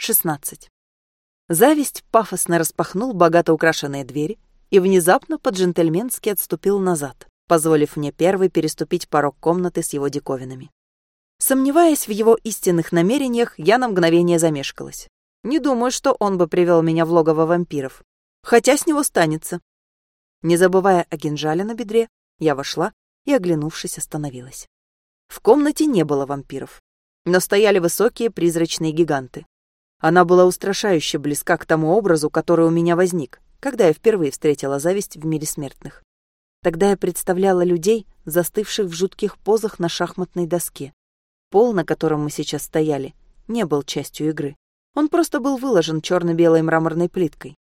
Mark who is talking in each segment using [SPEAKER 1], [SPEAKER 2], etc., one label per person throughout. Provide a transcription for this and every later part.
[SPEAKER 1] 16. Зависть пафосно распахнул богато украшенные двери и внезапно по-джентльменски отступил назад, позволив мне первой переступить порог комнаты с его диковинами. Сомневаясь в его истинных намерениях, я на мгновение замешкалась. Не думаю, что он бы привел меня в логово вампиров. Хотя с него станется. Не забывая о кинжале на бедре, я вошла и, оглянувшись, остановилась. В комнате не было вампиров, но стояли высокие призрачные гиганты. Она была устрашающе близка к тому образу, который у меня возник, когда я впервые встретила зависть в мире смертных. Тогда я представляла людей, застывших в жутких позах на шахматной доске. Пол, на котором мы сейчас стояли, не был частью игры. Он просто был выложен черно-белой мраморной плиткой.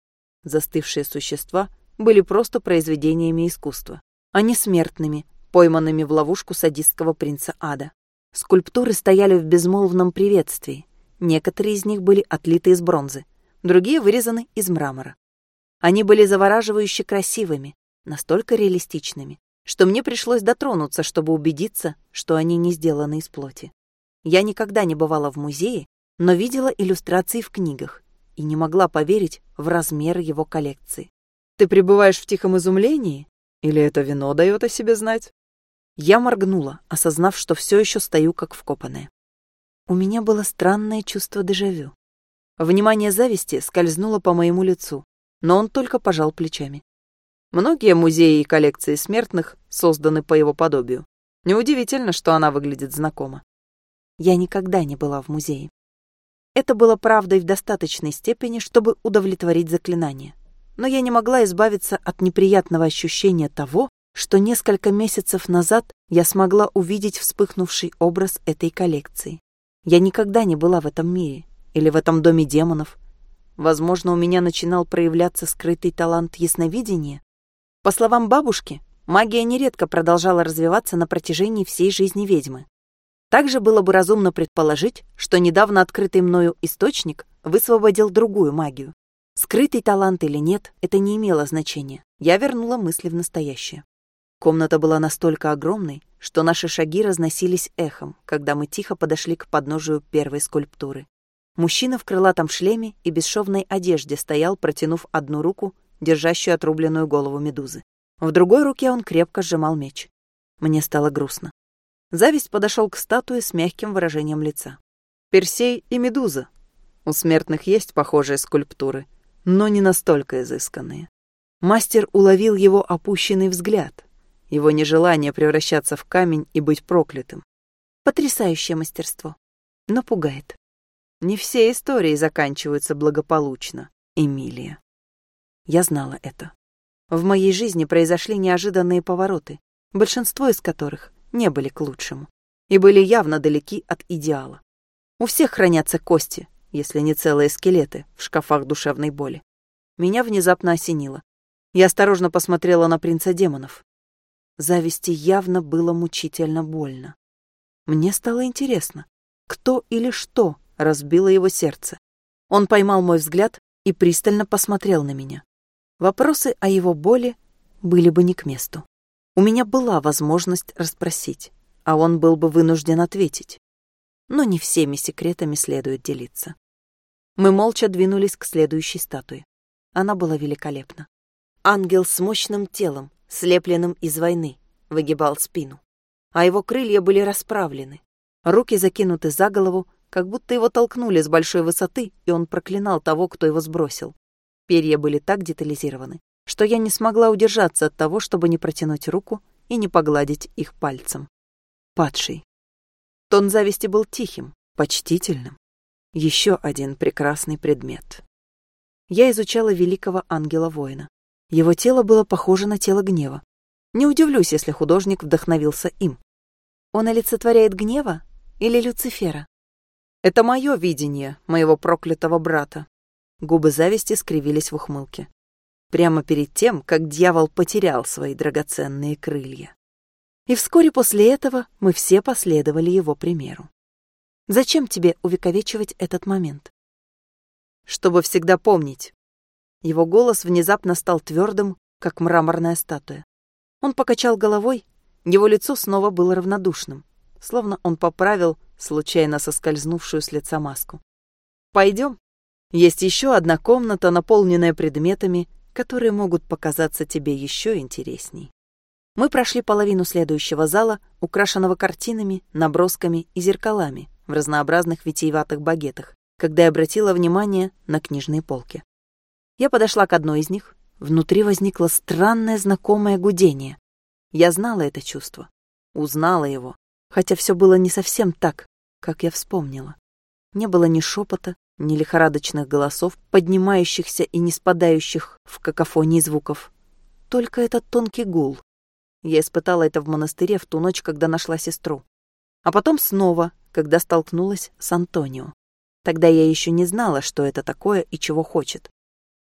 [SPEAKER 1] Застывшие существа были просто произведениями искусства, а не смертными, пойманными в ловушку садистского принца ада. Скульптуры стояли в безмолвном приветствии, Некоторые из них были отлиты из бронзы, другие вырезаны из мрамора. Они были завораживающе красивыми, настолько реалистичными, что мне пришлось дотронуться, чтобы убедиться, что они не сделаны из плоти. Я никогда не бывала в музее, но видела иллюстрации в книгах и не могла поверить в размер его коллекции.
[SPEAKER 2] «Ты пребываешь в тихом изумлении? Или это вино дает о себе знать?»
[SPEAKER 1] Я моргнула, осознав, что все еще стою как вкопанная. У меня было странное чувство дежавю. Внимание зависти скользнуло по моему лицу, но он только пожал плечами.
[SPEAKER 2] Многие музеи и коллекции смертных созданы по его подобию. Неудивительно, что она выглядит знакомо.
[SPEAKER 1] Я никогда не была в музее. Это было правдой в достаточной степени, чтобы удовлетворить заклинание. Но я не могла избавиться от неприятного ощущения того, что несколько месяцев назад я смогла увидеть вспыхнувший образ этой коллекции. Я никогда не была в этом мире или в этом доме демонов. Возможно, у меня начинал проявляться скрытый талант ясновидения. По словам бабушки, магия нередко продолжала развиваться на протяжении всей жизни ведьмы. Также было бы разумно предположить, что недавно открытый мною источник высвободил другую магию. Скрытый талант или нет, это не имело значения. Я вернула мысли в настоящее. Комната была настолько огромной, что наши шаги разносились эхом, когда мы тихо подошли к подножию первой скульптуры. Мужчина в крылатом шлеме и бесшовной одежде стоял, протянув одну руку, держащую отрубленную голову медузы. В другой руке он крепко сжимал меч. Мне стало грустно. Зависть подошел к статуе с мягким выражением лица.
[SPEAKER 2] Персей и Медуза. У смертных есть похожие скульптуры, но не настолько изысканные. Мастер уловил его опущенный взгляд, его нежелание превращаться в камень и быть проклятым.
[SPEAKER 1] Потрясающее мастерство, но пугает.
[SPEAKER 2] Не все истории заканчиваются благополучно, Эмилия.
[SPEAKER 1] Я знала это. В моей жизни произошли неожиданные повороты, большинство из которых не были к лучшему и были явно далеки от идеала. У всех хранятся кости, если не целые скелеты, в шкафах душевной боли. Меня внезапно осенило. Я осторожно посмотрела на принца демонов. Зависти явно было мучительно больно. Мне стало интересно, кто или что разбило его сердце. Он поймал мой взгляд и пристально посмотрел на меня. Вопросы о его боли были бы не к месту. У меня была возможность расспросить, а он был бы вынужден ответить. Но не всеми секретами следует делиться. Мы молча двинулись к следующей статуе. Она была великолепна. Ангел с мощным телом, слепленным из войны, выгибал спину. А его крылья были расправлены. Руки закинуты за голову, как будто его толкнули с большой высоты, и он проклинал того, кто его сбросил. Перья были так детализированы, что я не смогла удержаться от того, чтобы не протянуть руку и не погладить их пальцем. Падший. Тон зависти был тихим, почтительным. Еще один прекрасный предмет. Я изучала великого ангела-воина. Его тело было похоже на тело гнева. Не удивлюсь, если художник вдохновился им. Он олицетворяет гнева или Люцифера?
[SPEAKER 2] Это мое видение моего проклятого брата.
[SPEAKER 1] Губы зависти скривились в ухмылке. Прямо перед тем, как дьявол потерял свои драгоценные крылья. И вскоре после этого мы все последовали его примеру. Зачем тебе увековечивать этот момент?
[SPEAKER 2] Чтобы всегда помнить,
[SPEAKER 1] его голос внезапно стал твердым, как мраморная статуя. Он покачал головой, его лицо снова было равнодушным, словно он поправил случайно соскользнувшую с лица маску. Пойдем. Есть еще одна комната, наполненная предметами, которые могут показаться тебе еще интересней. Мы прошли половину следующего зала, украшенного картинами, набросками и зеркалами в разнообразных витиеватых багетах, когда я обратила внимание на книжные полки. Я подошла к одной из них. Внутри возникло странное знакомое гудение. Я знала это чувство, узнала его, хотя все было не совсем так, как я вспомнила. Не было ни шепота, ни лихорадочных голосов, поднимающихся и не спадающих в какофонии звуков. Только этот тонкий гул, я испытала это в монастыре в ту ночь, когда нашла сестру. А потом снова, когда столкнулась с Антонио. Тогда я еще не знала, что это такое и чего хочет.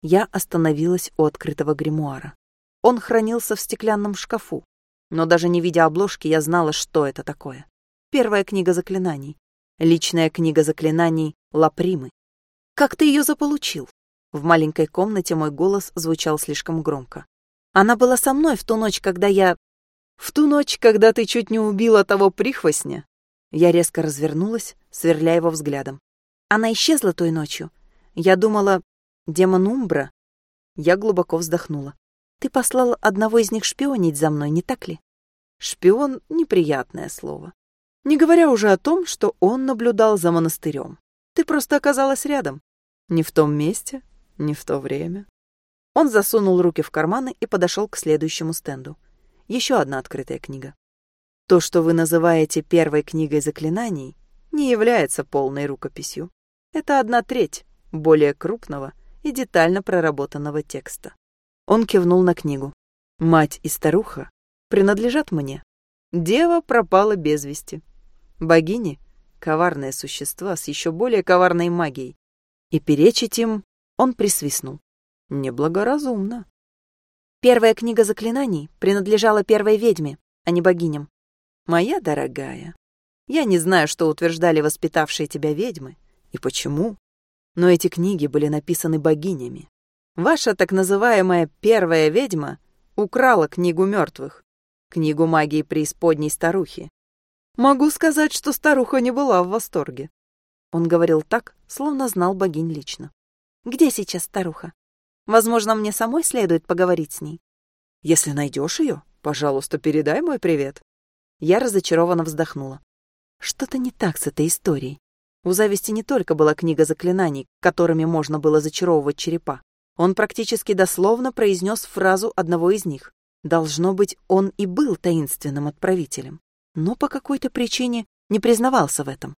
[SPEAKER 1] Я остановилась у открытого гримуара. Он хранился в стеклянном шкафу, но даже не видя обложки, я знала, что это такое. Первая книга заклинаний. Личная книга заклинаний Лапримы. «Как ты ее заполучил?» В маленькой комнате мой голос звучал слишком громко. Она была со мной в ту ночь, когда я в ту ночь, когда ты чуть не убила того прихвостня, я резко развернулась, сверля его взглядом. Она исчезла той ночью. Я думала, демон Умбра. Я глубоко вздохнула. Ты послал одного из них шпионить за мной, не так ли? Шпион — неприятное слово. Не говоря уже о том, что он наблюдал за монастырем. Ты просто оказалась рядом. Не в том месте, не в то время. Он засунул руки в карманы и подошел к следующему стенду еще одна открытая книга. То, что вы называете первой книгой заклинаний, не является полной рукописью. Это одна треть более крупного и детально проработанного текста. Он кивнул на книгу. «Мать и старуха принадлежат мне. Дева пропала без вести. Богини — коварные существа с еще более коварной магией. И перечить им он присвистнул. Неблагоразумно. Первая книга заклинаний принадлежала первой ведьме, а не богиням. Моя дорогая, я не знаю, что утверждали воспитавшие тебя ведьмы и почему, но эти книги были написаны богинями. Ваша так называемая первая ведьма украла книгу мертвых, книгу магии преисподней старухи. Могу сказать, что старуха не была в восторге. Он говорил так, словно знал богинь лично. Где сейчас старуха? Возможно, мне самой следует поговорить с ней. Если найдешь ее, пожалуйста, передай мой привет. Я разочарованно вздохнула. Что-то не так с этой историей. У зависти не только была книга заклинаний, которыми можно было зачаровывать черепа. Он практически дословно произнес фразу одного из них. Должно быть, он и был таинственным отправителем. Но по какой-то причине не признавался в этом.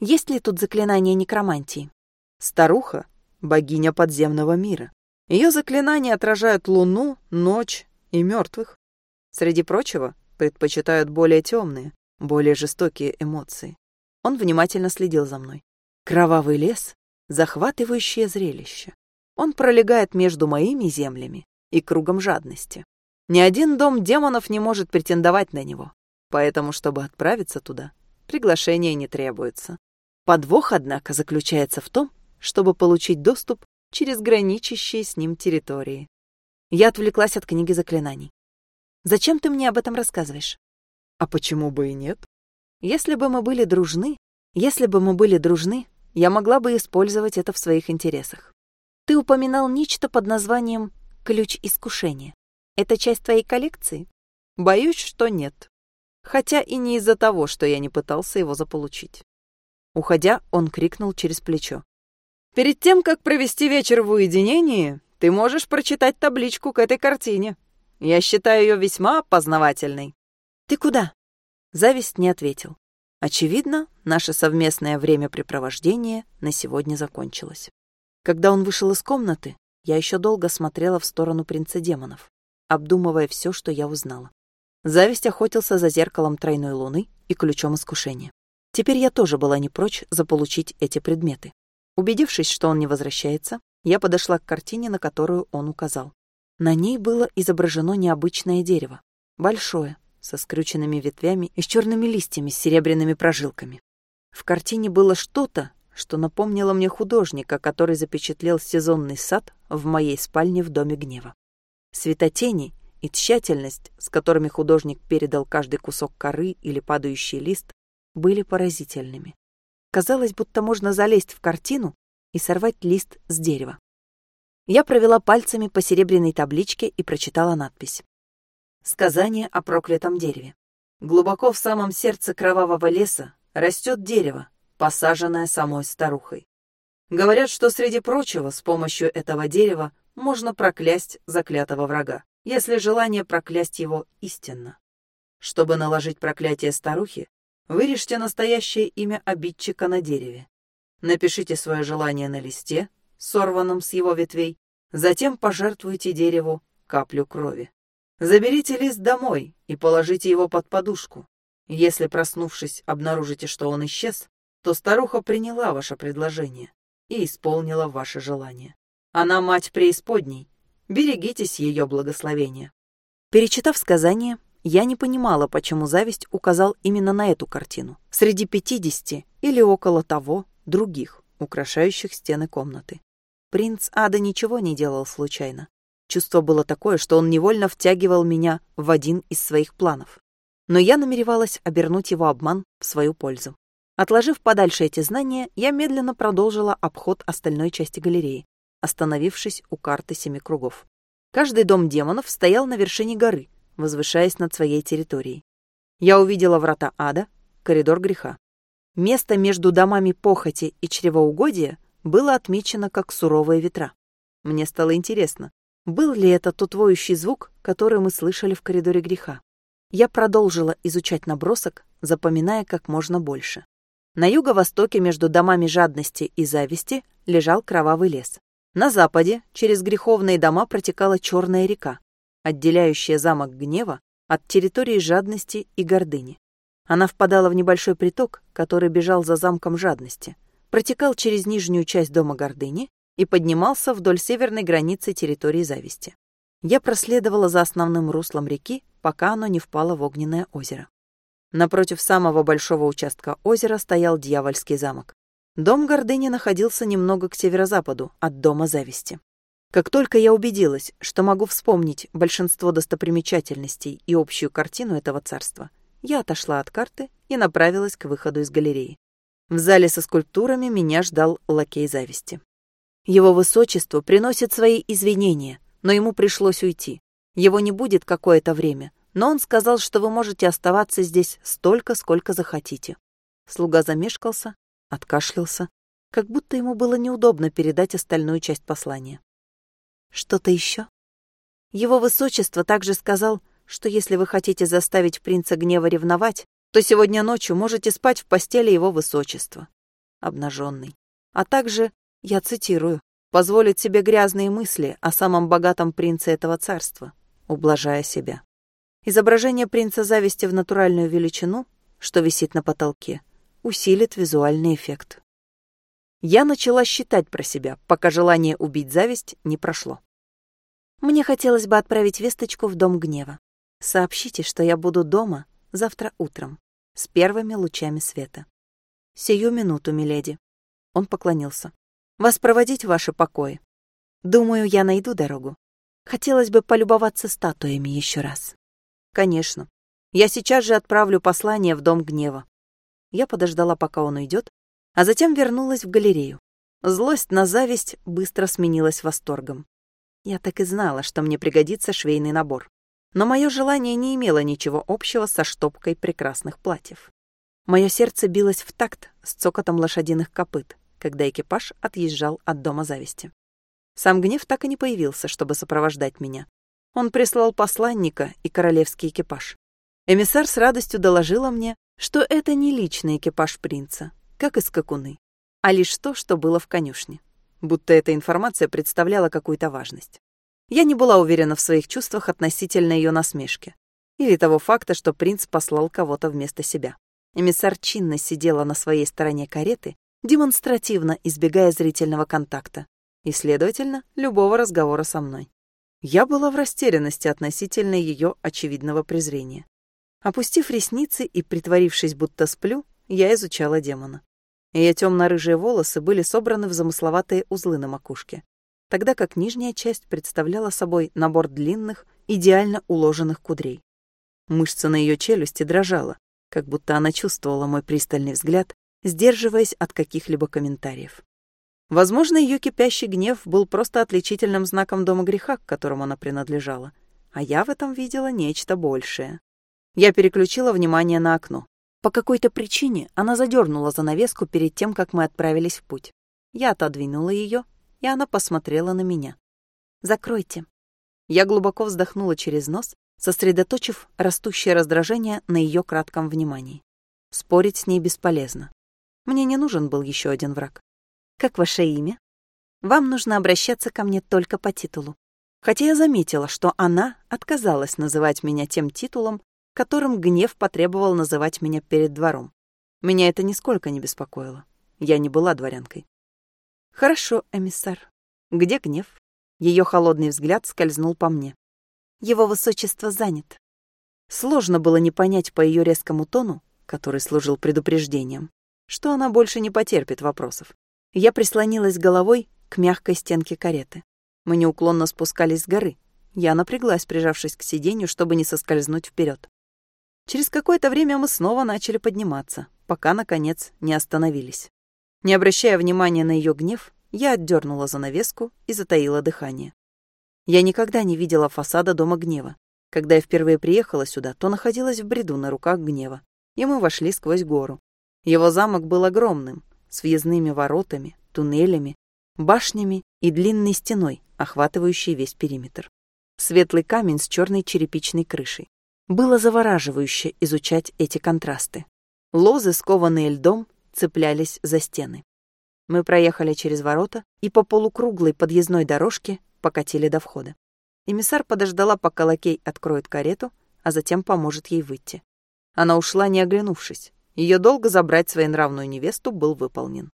[SPEAKER 1] Есть ли тут заклинание некромантии? Старуха — богиня подземного мира. Ее заклинания отражают луну, ночь и мертвых. Среди прочего, предпочитают более темные, более жестокие эмоции. Он внимательно следил за мной. Кровавый лес — захватывающее зрелище. Он пролегает между моими землями и кругом жадности. Ни один дом демонов не может претендовать на него, поэтому, чтобы отправиться туда, приглашение не требуется. Подвох, однако, заключается в том, чтобы получить доступ через граничащие с ним территории. Я отвлеклась от книги заклинаний. «Зачем ты мне об этом рассказываешь?» «А почему бы и нет?» «Если бы мы были дружны, если бы мы были дружны, я могла бы использовать это в своих интересах. Ты упоминал нечто под названием «ключ искушения». Это часть твоей коллекции? Боюсь, что нет. Хотя и не из-за того, что я не пытался его заполучить. Уходя, он крикнул через плечо. Перед тем, как провести вечер в уединении, ты можешь прочитать табличку к этой картине. Я считаю ее весьма познавательной. Ты куда? Зависть не ответил. Очевидно, наше совместное времяпрепровождение на сегодня закончилось. Когда он вышел из комнаты, я еще долго смотрела в сторону принца демонов, обдумывая все, что я узнала. Зависть охотился за зеркалом тройной луны и ключом искушения. Теперь я тоже была не прочь заполучить эти предметы. Убедившись, что он не возвращается, я подошла к картине, на которую он указал. На ней было изображено необычное дерево. Большое, со скрюченными ветвями и с черными листьями с серебряными прожилками. В картине было что-то, что напомнило мне художника, который запечатлел сезонный сад в моей спальне в Доме гнева. Светотени и тщательность, с которыми художник передал каждый кусок коры или падающий лист, были поразительными. Казалось, будто можно залезть в картину и сорвать лист с дерева. Я провела пальцами по серебряной табличке и прочитала надпись. Сказание о проклятом дереве. Глубоко в самом сердце кровавого леса растет дерево, посаженное самой старухой. Говорят, что среди прочего с помощью этого дерева можно проклясть заклятого врага, если желание проклясть его истинно. Чтобы наложить проклятие старухи, вырежьте настоящее имя обидчика на дереве. Напишите свое желание на листе, сорванном с его ветвей, затем пожертвуйте дереву каплю крови. Заберите лист домой и положите его под подушку. Если, проснувшись, обнаружите, что он исчез, то старуха приняла ваше предложение и исполнила ваше желание. Она мать преисподней. Берегитесь ее благословения. Перечитав сказание, я не понимала, почему зависть указал именно на эту картину, среди пятидесяти или около того других, украшающих стены комнаты. Принц Ада ничего не делал случайно. Чувство было такое, что он невольно втягивал меня в один из своих планов. Но я намеревалась обернуть его обман в свою пользу. Отложив подальше эти знания, я медленно продолжила обход остальной части галереи, остановившись у карты семи кругов. Каждый дом демонов стоял на вершине горы, возвышаясь над своей территорией. Я увидела врата ада, коридор греха. Место между домами похоти и чревоугодия было отмечено как суровые ветра. Мне стало интересно, был ли это тот воющий звук, который мы слышали в коридоре греха? Я продолжила изучать набросок, запоминая как можно больше. На юго-востоке между домами жадности и зависти лежал кровавый лес. На западе через греховные дома протекала черная река, отделяющая замок гнева от территории жадности и гордыни. Она впадала в небольшой приток, который бежал за замком жадности, протекал через нижнюю часть дома гордыни и поднимался вдоль северной границы территории зависти. Я проследовала за основным руслом реки, пока оно не впало в огненное озеро. Напротив самого большого участка озера стоял дьявольский замок. Дом гордыни находился немного к северо-западу от дома зависти. Как только я убедилась, что могу вспомнить большинство достопримечательностей и общую картину этого царства, я отошла от карты и направилась к выходу из галереи. В зале со скульптурами меня ждал лакей зависти. Его высочество приносит свои извинения, но ему пришлось уйти. Его не будет какое-то время, но он сказал, что вы можете оставаться здесь столько, сколько захотите. Слуга замешкался, откашлялся, как будто ему было неудобно передать остальную часть послания. Что-то еще? Его высочество также сказал, что если вы хотите заставить принца гнева ревновать, то сегодня ночью можете спать в постели его высочества, обнаженный, а также я цитирую, позволит себе грязные мысли о самом богатом принце этого царства, ублажая себя. Изображение принца зависти в натуральную величину, что висит на потолке, усилит визуальный эффект. Я начала считать про себя, пока желание убить зависть не прошло. Мне хотелось бы отправить весточку в Дом гнева. Сообщите, что я буду дома завтра утром, с первыми лучами света. Сию минуту, миледи. Он поклонился. Вас проводить в ваши покои? Думаю, я найду дорогу. Хотелось бы полюбоваться статуями еще раз. Конечно. Я сейчас же отправлю послание в Дом гнева. Я подождала, пока он уйдет, а затем вернулась в галерею. Злость на зависть быстро сменилась восторгом. Я так и знала, что мне пригодится швейный набор. Но мое желание не имело ничего общего со штопкой прекрасных платьев. Мое сердце билось в такт с цокотом лошадиных копыт, когда экипаж отъезжал от дома зависти. Сам гнев так и не появился, чтобы сопровождать меня. Он прислал посланника и королевский экипаж. Эмиссар с радостью доложила мне, что это не личный экипаж принца, как и скакуны, а лишь то, что было в конюшне, будто эта информация представляла какую-то важность. Я не была уверена в своих чувствах относительно ее насмешки или того факта, что принц послал кого-то вместо себя. Эмиссар чинно сидела на своей стороне кареты демонстративно избегая зрительного контакта и, следовательно, любого разговора со мной. Я была в растерянности относительно ее очевидного презрения. Опустив ресницы и притворившись, будто сплю, я изучала демона. Ее темно-рыжие волосы были собраны в замысловатые узлы на макушке, тогда как нижняя часть представляла собой набор длинных, идеально уложенных кудрей. Мышца на ее челюсти дрожала, как будто она чувствовала мой пристальный взгляд сдерживаясь от каких-либо комментариев. Возможно, ее кипящий гнев был просто отличительным знаком дома греха, к которому она принадлежала. А я в этом видела нечто большее. Я переключила внимание на окно. По какой-то причине она задернула занавеску перед тем, как мы отправились в путь. Я отодвинула ее, и она посмотрела на меня. «Закройте». Я глубоко вздохнула через нос, сосредоточив растущее раздражение на ее кратком внимании. Спорить с ней бесполезно. Мне не нужен был еще один враг. «Как ваше имя?» «Вам нужно обращаться ко мне только по титулу». Хотя я заметила, что она отказалась называть меня тем титулом, которым гнев потребовал называть меня перед двором. Меня это нисколько не беспокоило. Я не была дворянкой. «Хорошо, эмиссар. Где гнев?» Ее холодный взгляд скользнул по мне. «Его высочество занят». Сложно было не понять по ее резкому тону, который служил предупреждением, что она больше не потерпит вопросов. Я прислонилась головой к мягкой стенке кареты. Мы неуклонно спускались с горы. Я напряглась, прижавшись к сиденью, чтобы не соскользнуть вперед. Через какое-то время мы снова начали подниматься, пока, наконец, не остановились. Не обращая внимания на ее гнев, я отдернула занавеску и затаила дыхание. Я никогда не видела фасада Дома Гнева. Когда я впервые приехала сюда, то находилась в бреду на руках Гнева, и мы вошли сквозь гору. Его замок был огромным, с въездными воротами, туннелями, башнями и длинной стеной, охватывающей весь периметр. Светлый камень с черной черепичной крышей. Было завораживающе изучать эти контрасты. Лозы, скованные льдом, цеплялись за стены. Мы проехали через ворота и по полукруглой подъездной дорожке покатили до входа. Эмиссар подождала, пока лакей откроет карету, а затем поможет ей выйти. Она ушла, не оглянувшись. Ее долг забрать своенравную невесту был выполнен.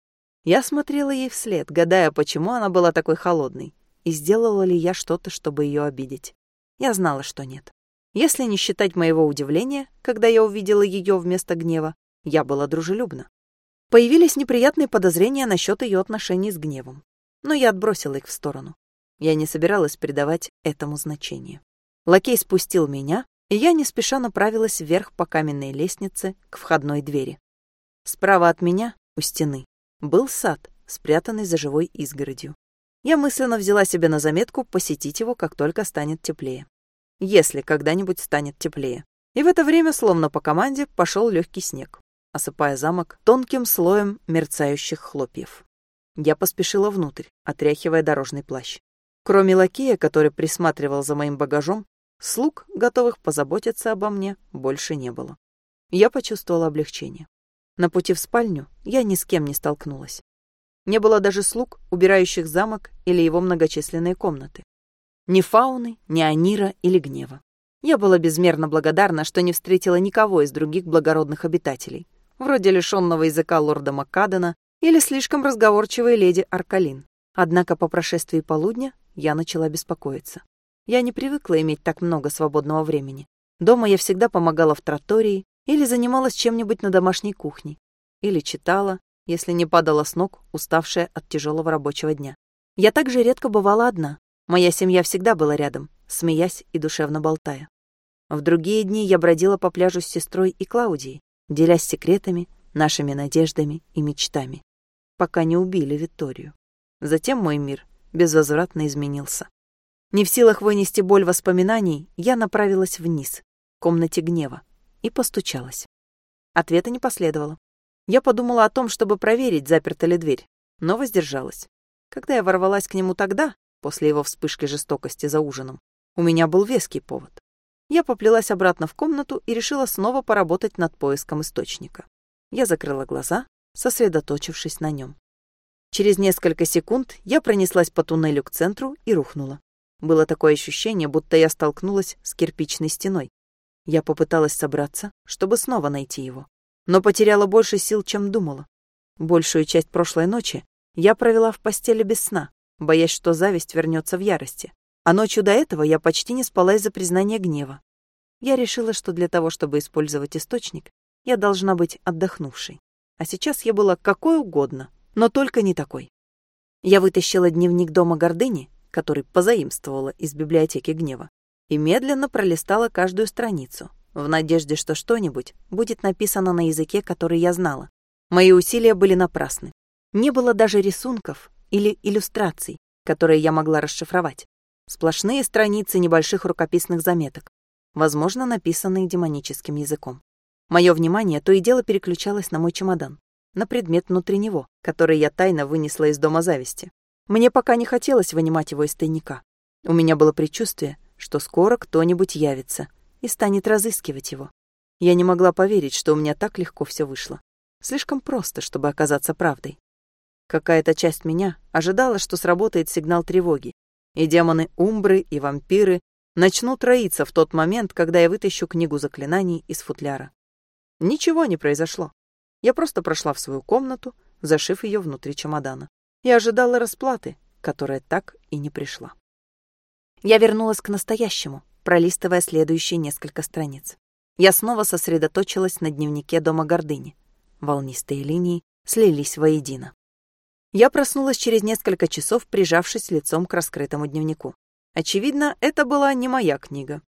[SPEAKER 1] Я смотрела ей вслед, гадая, почему она была такой холодной, и сделала ли я что-то, чтобы ее обидеть. Я знала, что нет. Если не считать моего удивления, когда я увидела ее вместо гнева, я была дружелюбна. Появились неприятные подозрения насчет ее отношений с гневом, но я отбросила их в сторону. Я не собиралась придавать этому значение. Лакей спустил меня, и я не спеша направилась вверх по каменной лестнице к входной двери. Справа от меня, у стены, был сад, спрятанный за живой изгородью. Я мысленно взяла себе на заметку посетить его, как только станет теплее если когда-нибудь станет теплее. И в это время, словно по команде, пошел легкий снег, осыпая замок тонким слоем мерцающих хлопьев. Я поспешила внутрь, отряхивая дорожный плащ. Кроме лакея, который присматривал за моим багажом, слуг, готовых позаботиться обо мне, больше не было. Я почувствовала облегчение. На пути в спальню я ни с кем не столкнулась. Не было даже слуг, убирающих замок или его многочисленные комнаты. Ни фауны, ни анира или гнева. Я была безмерно благодарна, что не встретила никого из других благородных обитателей, вроде лишенного языка лорда Маккадена или слишком разговорчивой леди Аркалин. Однако по прошествии полудня я начала беспокоиться. Я не привыкла иметь так много свободного времени. Дома я всегда помогала в тротории или занималась чем-нибудь на домашней кухне, или читала, если не падала с ног, уставшая от тяжелого рабочего дня. Я также редко бывала одна, Моя семья всегда была рядом, смеясь и душевно болтая. В другие дни я бродила по пляжу с сестрой и Клаудией, делясь секретами, нашими надеждами и мечтами, пока не убили Викторию. Затем мой мир безвозвратно изменился. Не в силах вынести боль воспоминаний, я направилась вниз, к комнате гнева, и постучалась. Ответа не последовало. Я подумала о том, чтобы проверить, заперта ли дверь, но воздержалась. Когда я ворвалась к нему тогда, после его вспышки жестокости за ужином, у меня был веский повод. Я поплелась обратно в комнату и решила снова поработать над поиском источника. Я закрыла глаза, сосредоточившись на нем. Через несколько секунд я пронеслась по туннелю к центру и рухнула. Было такое ощущение, будто я столкнулась с кирпичной стеной. Я попыталась собраться, чтобы снова найти его, но потеряла больше сил, чем думала. Большую часть прошлой ночи я провела в постели без сна, боясь, что зависть вернется в ярости. А ночью до этого я почти не спала из-за признания гнева. Я решила, что для того, чтобы использовать источник, я должна быть отдохнувшей. А сейчас я была какой угодно, но только не такой. Я вытащила дневник дома гордыни, который позаимствовала из библиотеки гнева, и медленно пролистала каждую страницу, в надежде, что что-нибудь будет написано на языке, который я знала. Мои усилия были напрасны. Не было даже рисунков, или иллюстраций, которые я могла расшифровать. Сплошные страницы небольших рукописных заметок, возможно, написанные демоническим языком. Мое внимание то и дело переключалось на мой чемодан, на предмет внутри него, который я тайно вынесла из дома зависти. Мне пока не хотелось вынимать его из тайника. У меня было предчувствие, что скоро кто-нибудь явится и станет разыскивать его. Я не могла поверить, что у меня так легко все вышло. Слишком просто, чтобы оказаться правдой. Какая-то часть меня ожидала, что сработает сигнал тревоги, и демоны Умбры и вампиры начнут роиться в тот момент, когда я вытащу книгу заклинаний из футляра. Ничего не произошло. Я просто прошла в свою комнату, зашив ее внутри чемодана, и ожидала расплаты, которая так и не пришла. Я вернулась к настоящему, пролистывая следующие несколько страниц. Я снова сосредоточилась на дневнике Дома Гордыни. Волнистые линии слились воедино. Я проснулась через несколько часов, прижавшись лицом к раскрытому дневнику. Очевидно, это была не моя книга.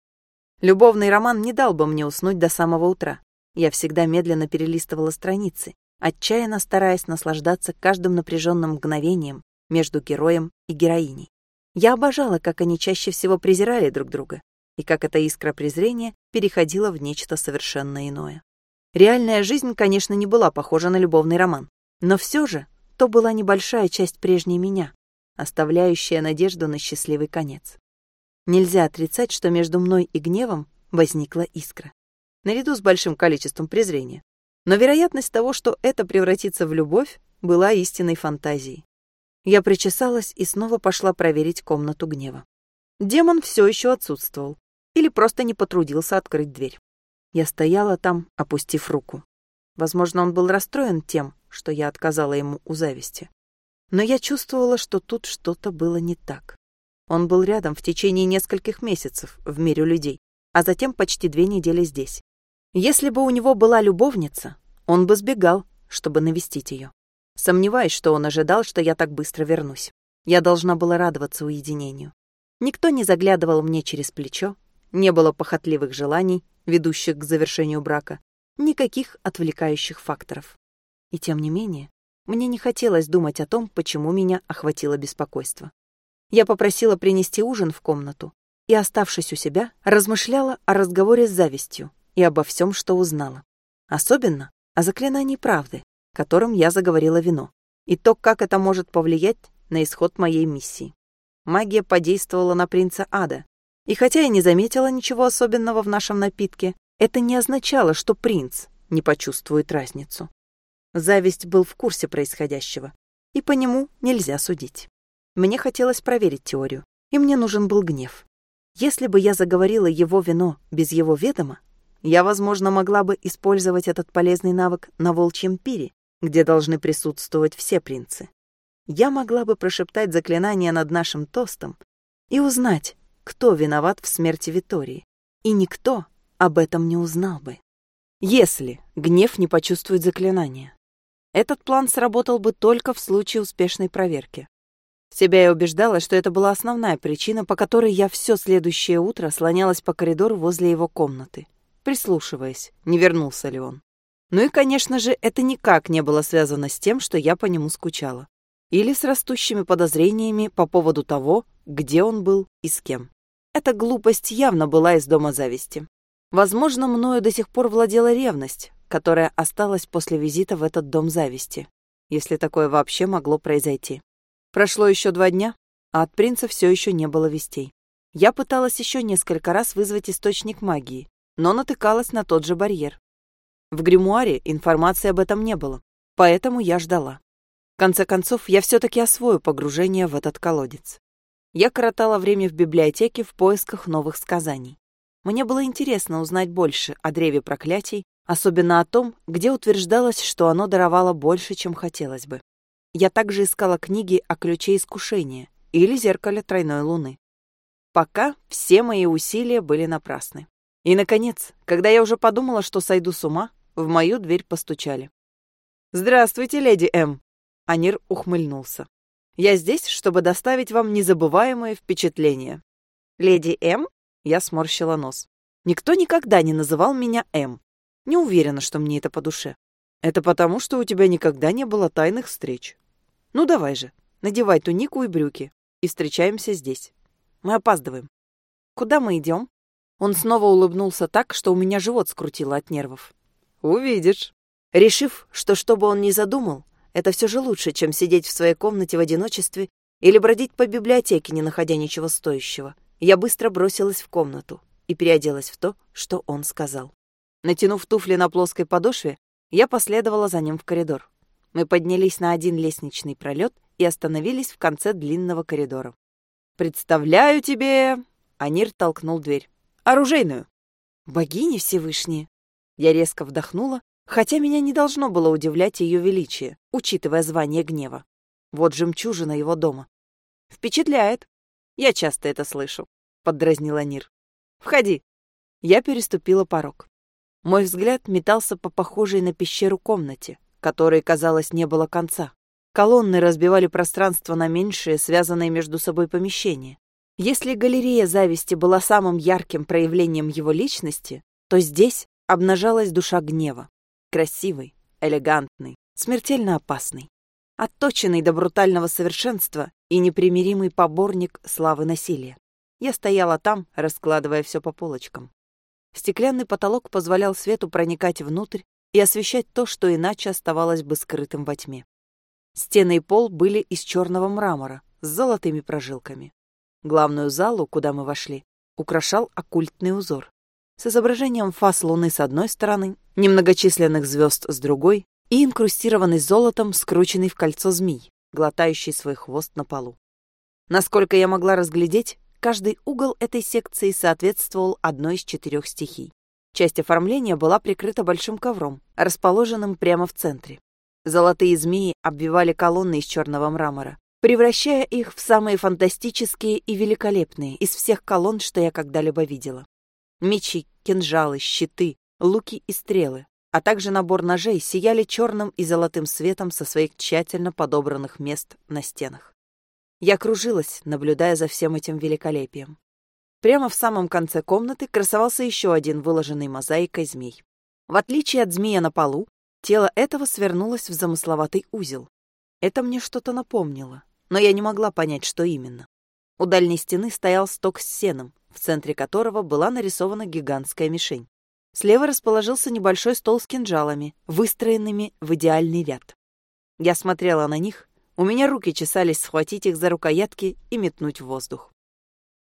[SPEAKER 1] Любовный роман не дал бы мне уснуть до самого утра. Я всегда медленно перелистывала страницы, отчаянно стараясь наслаждаться каждым напряженным мгновением между героем и героиней. Я обожала, как они чаще всего презирали друг друга, и как эта искра презрения переходила в нечто совершенно иное. Реальная жизнь, конечно, не была похожа на любовный роман, но все же то была небольшая часть прежней меня, оставляющая надежду на счастливый конец. Нельзя отрицать, что между мной и гневом возникла искра наряду с большим количеством презрения. Но вероятность того, что это превратится в любовь, была истинной фантазией. Я причесалась и снова пошла проверить комнату гнева. Демон все еще отсутствовал или просто не потрудился открыть дверь. Я стояла там, опустив руку. Возможно, он был расстроен тем, что я отказала ему у зависти. Но я чувствовала, что тут что-то было не так. Он был рядом в течение нескольких месяцев в мире людей, а затем почти две недели здесь. Если бы у него была любовница, он бы сбегал, чтобы навестить ее. Сомневаюсь, что он ожидал, что я так быстро вернусь. Я должна была радоваться уединению. Никто не заглядывал мне через плечо, не было похотливых желаний, ведущих к завершению брака, никаких отвлекающих факторов. И тем не менее, мне не хотелось думать о том, почему меня охватило беспокойство. Я попросила принести ужин в комнату и, оставшись у себя, размышляла о разговоре с завистью, и обо всем, что узнала. Особенно о заклинании правды, которым я заговорила вино, и то, как это может повлиять на исход моей миссии. Магия подействовала на принца Ада, и хотя я не заметила ничего особенного в нашем напитке, это не означало, что принц не почувствует разницу. Зависть был в курсе происходящего, и по нему нельзя судить. Мне хотелось проверить теорию, и мне нужен был гнев. Если бы я заговорила его вино без его ведома, я, возможно, могла бы использовать этот полезный навык на волчьем пире, где должны присутствовать все принцы. Я могла бы прошептать заклинание над нашим тостом и узнать, кто виноват в смерти Витории, и никто об этом не узнал бы. Если гнев не почувствует заклинание. Этот план сработал бы только в случае успешной проверки. Себя я убеждала, что это была основная причина, по которой я все следующее утро слонялась по коридору возле его комнаты прислушиваясь, не вернулся ли он. Ну и, конечно же, это никак не было связано с тем, что я по нему скучала. Или с растущими подозрениями по поводу того, где он был и с кем. Эта глупость явно была из дома зависти. Возможно, мною до сих пор владела ревность, которая осталась после визита в этот дом зависти, если такое вообще могло произойти. Прошло еще два дня, а от принца все еще не было вестей. Я пыталась еще несколько раз вызвать источник магии, но натыкалась на тот же барьер. В гримуаре информации об этом не было, поэтому я ждала. В конце концов, я все-таки освою погружение в этот колодец. Я коротала время в библиотеке в поисках новых сказаний. Мне было интересно узнать больше о древе проклятий, особенно о том, где утверждалось, что оно даровало больше, чем хотелось бы. Я также искала книги о ключе искушения или зеркале тройной луны. Пока все мои усилия были напрасны. И, наконец, когда я уже подумала, что сойду с ума, в мою дверь постучали. «Здравствуйте, леди М!» Анир ухмыльнулся. «Я здесь, чтобы доставить вам незабываемые впечатления». «Леди М?» Я сморщила нос. Никто никогда не называл меня М. Не уверена, что мне это по душе. Это потому, что у тебя никогда не было тайных встреч. Ну давай же, Надевай тунику и брюки. И встречаемся здесь. Мы опаздываем. Куда мы идем? Он снова улыбнулся так, что у меня живот скрутило от нервов. Увидишь. Решив, что что бы он ни задумал, это все же лучше, чем сидеть в своей комнате в одиночестве или бродить по библиотеке, не находя ничего стоящего, я быстро бросилась в комнату и переоделась в то, что он сказал. Натянув туфли на плоской подошве, я последовала за ним в коридор. Мы поднялись на один лестничный пролет и остановились в конце длинного коридора. «Представляю тебе...» — Анир толкнул дверь. «Оружейную». «Богини Всевышние!» Я резко вдохнула, хотя меня не должно было удивлять ее величие, учитывая звание гнева. Вот жемчужина его дома. «Впечатляет. Я часто это слышу», — поддразнила Нир. «Входи». Я переступила порог. Мой взгляд метался по похожей на пещеру комнате, которой, казалось, не было конца. Колонны разбивали пространство на меньшие, связанные между собой помещения. Если галерея зависти была самым ярким проявлением его личности, то здесь обнажалась душа гнева. Красивый, элегантный, смертельно опасный отточенный до брутального совершенства и непримиримый поборник славы насилия. Я стояла там, раскладывая все по полочкам. Стеклянный потолок позволял свету проникать внутрь и освещать то, что иначе оставалось бы скрытым во тьме. Стены и пол были из черного мрамора с золотыми прожилками. Главную залу, куда мы вошли, украшал оккультный узор с изображением фаз луны с одной стороны, немногочисленных звезд с другой и инкрустированный золотом скрученный в кольцо змей, глотающий свой хвост на полу. Насколько я могла разглядеть, каждый угол этой секции соответствовал одной из четырех стихий. Часть оформления была прикрыта большим ковром, расположенным прямо в центре. Золотые змеи обвивали колонны из черного мрамора, превращая их в самые фантастические и великолепные из всех колонн, что я когда-либо видела. Мечи, кинжалы, щиты, луки и стрелы, а также набор ножей сияли черным и золотым светом со своих тщательно подобранных мест на стенах. Я кружилась, наблюдая за всем этим великолепием. Прямо в самом конце комнаты красовался еще один выложенный мозаикой змей. В отличие от змея на полу, тело этого свернулось в замысловатый узел. Это мне что-то напомнило, но я не могла понять, что именно. У дальней стены стоял сток с сеном, в центре которого была нарисована гигантская мишень. Слева расположился небольшой стол с кинжалами, выстроенными в идеальный ряд. Я смотрела на них, у меня руки чесались схватить их за рукоятки и метнуть в воздух.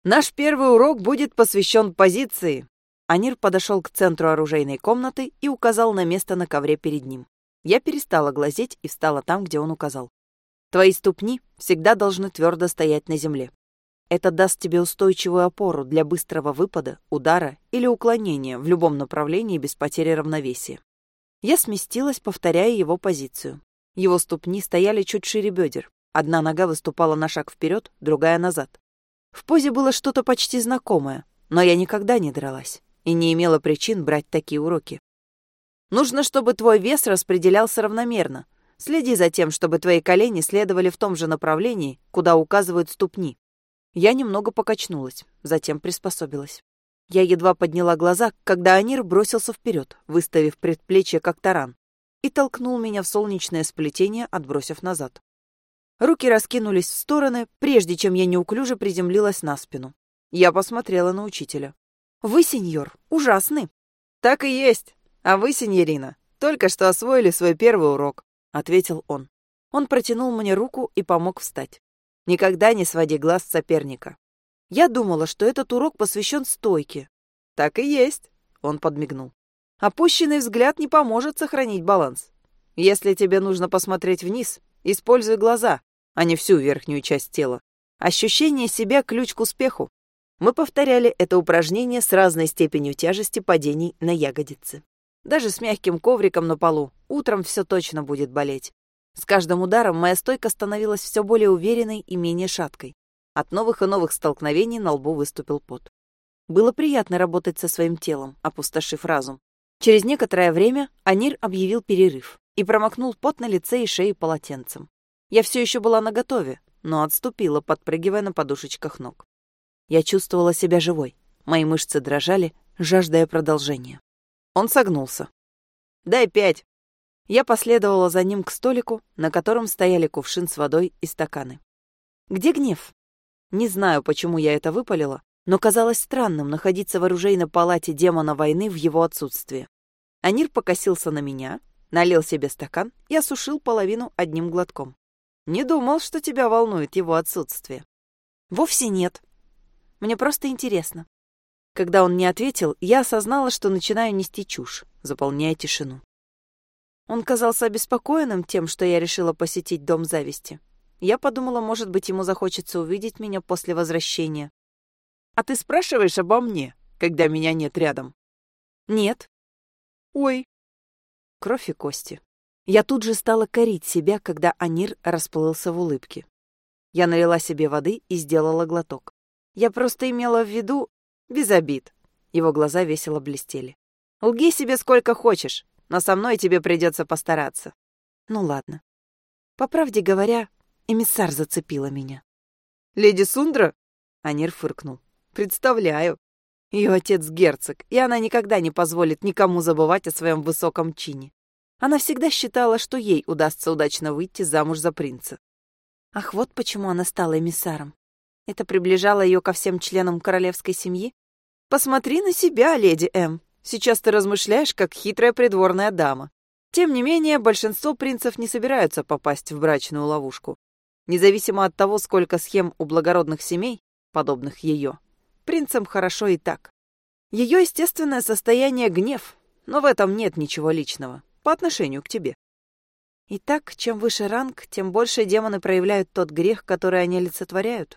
[SPEAKER 1] «Наш первый урок будет посвящен позиции!» Анир подошел к центру оружейной комнаты и указал на место на ковре перед ним. Я перестала глазеть и встала там, где он указал. «Твои ступни всегда должны твердо стоять на земле. Это даст тебе устойчивую опору для быстрого выпада, удара или уклонения в любом направлении без потери равновесия. Я сместилась, повторяя его позицию. Его ступни стояли чуть шире бедер. Одна нога выступала на шаг вперед, другая назад. В позе было что-то почти знакомое, но я никогда не дралась и не имела причин брать такие уроки. Нужно, чтобы твой вес распределялся равномерно. Следи за тем, чтобы твои колени следовали в том же направлении, куда указывают ступни. Я немного покачнулась, затем приспособилась. Я едва подняла глаза, когда Анир бросился вперед, выставив предплечье как таран, и толкнул меня в солнечное сплетение, отбросив назад. Руки раскинулись в стороны, прежде чем я неуклюже приземлилась на спину. Я посмотрела на учителя. «Вы, сеньор, ужасны!» «Так и есть. А вы, сеньорина, только что освоили свой первый урок», — ответил он. Он протянул мне руку и помог встать. Никогда не своди глаз соперника. Я думала, что этот урок посвящен стойке. Так и есть, он подмигнул. Опущенный взгляд не поможет сохранить баланс. Если тебе нужно посмотреть вниз, используй глаза, а не всю верхнюю часть тела. Ощущение себя – ключ к успеху. Мы повторяли это упражнение с разной степенью тяжести падений на ягодицы. Даже с мягким ковриком на полу утром все точно будет болеть. С каждым ударом моя стойка становилась все более уверенной и менее шаткой. От новых и новых столкновений на лбу выступил пот. Было приятно работать со своим телом, опустошив разум. Через некоторое время Анир объявил перерыв и промокнул пот на лице и шее полотенцем. Я все еще была наготове, но отступила, подпрыгивая на подушечках ног. Я чувствовала себя живой. Мои мышцы дрожали, жаждая продолжения. Он согнулся. «Дай пять!» Я последовала за ним к столику, на котором стояли кувшин с водой и стаканы. Где гнев? Не знаю, почему я это выпалила, но казалось странным находиться в оружейной палате демона войны в его отсутствии. Анир покосился на меня, налил себе стакан и осушил половину одним глотком. Не думал, что тебя волнует его отсутствие. Вовсе нет. Мне просто интересно. Когда он не ответил, я осознала, что начинаю нести чушь, заполняя тишину. Он казался обеспокоенным тем, что я решила посетить Дом Зависти. Я подумала, может быть, ему захочется увидеть меня после возвращения. «А ты спрашиваешь обо мне, когда меня нет рядом?» «Нет». «Ой». Кровь и кости. Я тут же стала корить себя, когда Анир расплылся в улыбке. Я налила себе воды и сделала глоток. Я просто имела в виду... Без обид. Его глаза весело блестели. Лги себе сколько хочешь, но со мной тебе придется постараться. Ну ладно. По правде говоря, эмиссар зацепила меня. «Леди Сундра?» Анир фыркнул. «Представляю. Ее отец герцог, и она никогда не позволит никому забывать о своем высоком чине. Она всегда считала, что ей удастся удачно выйти замуж за принца. Ах, вот почему она стала эмиссаром. Это приближало ее ко всем членам королевской семьи? Посмотри на себя, леди М. Сейчас ты размышляешь, как хитрая придворная дама. Тем не менее, большинство принцев не собираются попасть в брачную ловушку. Независимо от того, сколько схем у благородных семей, подобных ее, принцам хорошо и так. Ее естественное состояние — гнев, но в этом нет ничего личного по отношению к тебе. Итак, чем выше ранг, тем больше демоны проявляют тот грех, который они олицетворяют.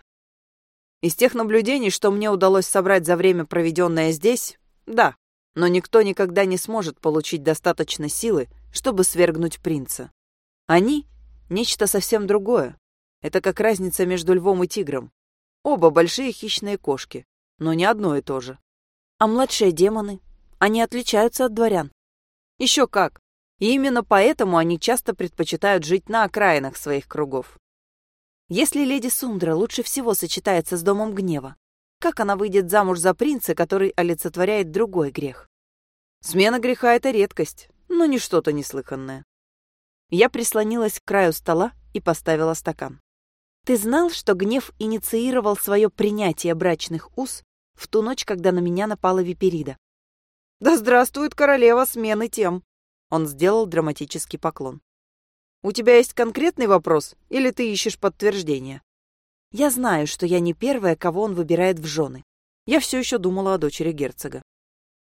[SPEAKER 1] Из тех наблюдений, что мне удалось собрать за время, проведенное здесь, да, но никто никогда не сможет получить достаточно силы, чтобы свергнуть принца. Они — нечто совсем другое. Это как разница между львом и тигром. Оба большие хищные кошки, но не одно и то же. А младшие демоны, они отличаются от дворян. Еще как. И именно поэтому они часто предпочитают жить на окраинах своих кругов. Если леди Сундра лучше всего сочетается с Домом Гнева, как она выйдет замуж за принца, который олицетворяет другой грех? Смена греха — это редкость, но не что-то неслыханное. Я прислонилась к краю стола и поставила стакан. Ты знал, что гнев инициировал свое принятие брачных уз в ту ночь, когда на меня напала Виперида? Да здравствует королева смены тем! Он сделал драматический поклон. «У тебя есть конкретный вопрос, или ты ищешь подтверждение?» «Я знаю, что я не первая, кого он выбирает в жены. Я все еще думала о дочери герцога.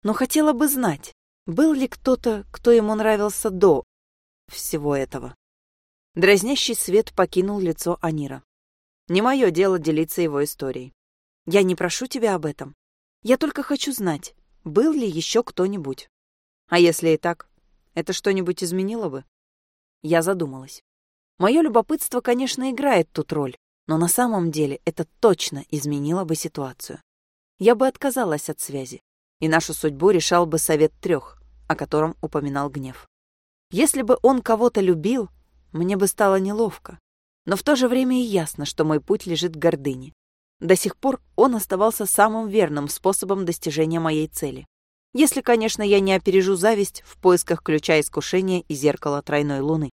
[SPEAKER 1] Но хотела бы знать, был ли кто-то, кто ему нравился до всего этого?» Дразнящий свет покинул лицо Анира. «Не мое дело делиться его историей. Я не прошу тебя об этом. Я только хочу знать, был ли еще кто-нибудь. А если и так, это что-нибудь изменило бы? Я задумалась. Мое любопытство, конечно, играет тут роль, но на самом деле это точно изменило бы ситуацию. Я бы отказалась от связи, и нашу судьбу решал бы совет трех, о котором упоминал гнев. Если бы он кого-то любил, мне бы стало неловко. Но в то же время и ясно, что мой путь лежит к гордыне. До сих пор он оставался самым верным способом достижения моей цели. Если, конечно, я не опережу зависть в поисках ключа искушения и зеркала тройной луны.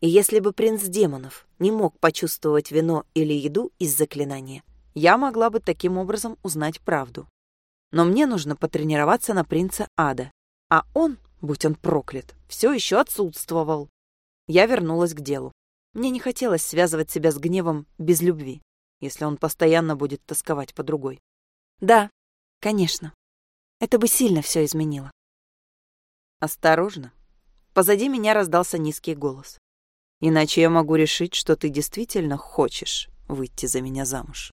[SPEAKER 1] И если бы принц демонов не мог почувствовать вино или еду из заклинания, я могла бы таким образом узнать правду. Но мне нужно потренироваться на принца ада, а он, будь он проклят, все еще отсутствовал. Я вернулась к делу. Мне не хотелось связывать себя с гневом без любви, если он постоянно будет тосковать по другой. Да, конечно. Это бы сильно все изменило. Осторожно. Позади меня раздался низкий голос. Иначе я могу решить, что ты действительно хочешь выйти за меня замуж.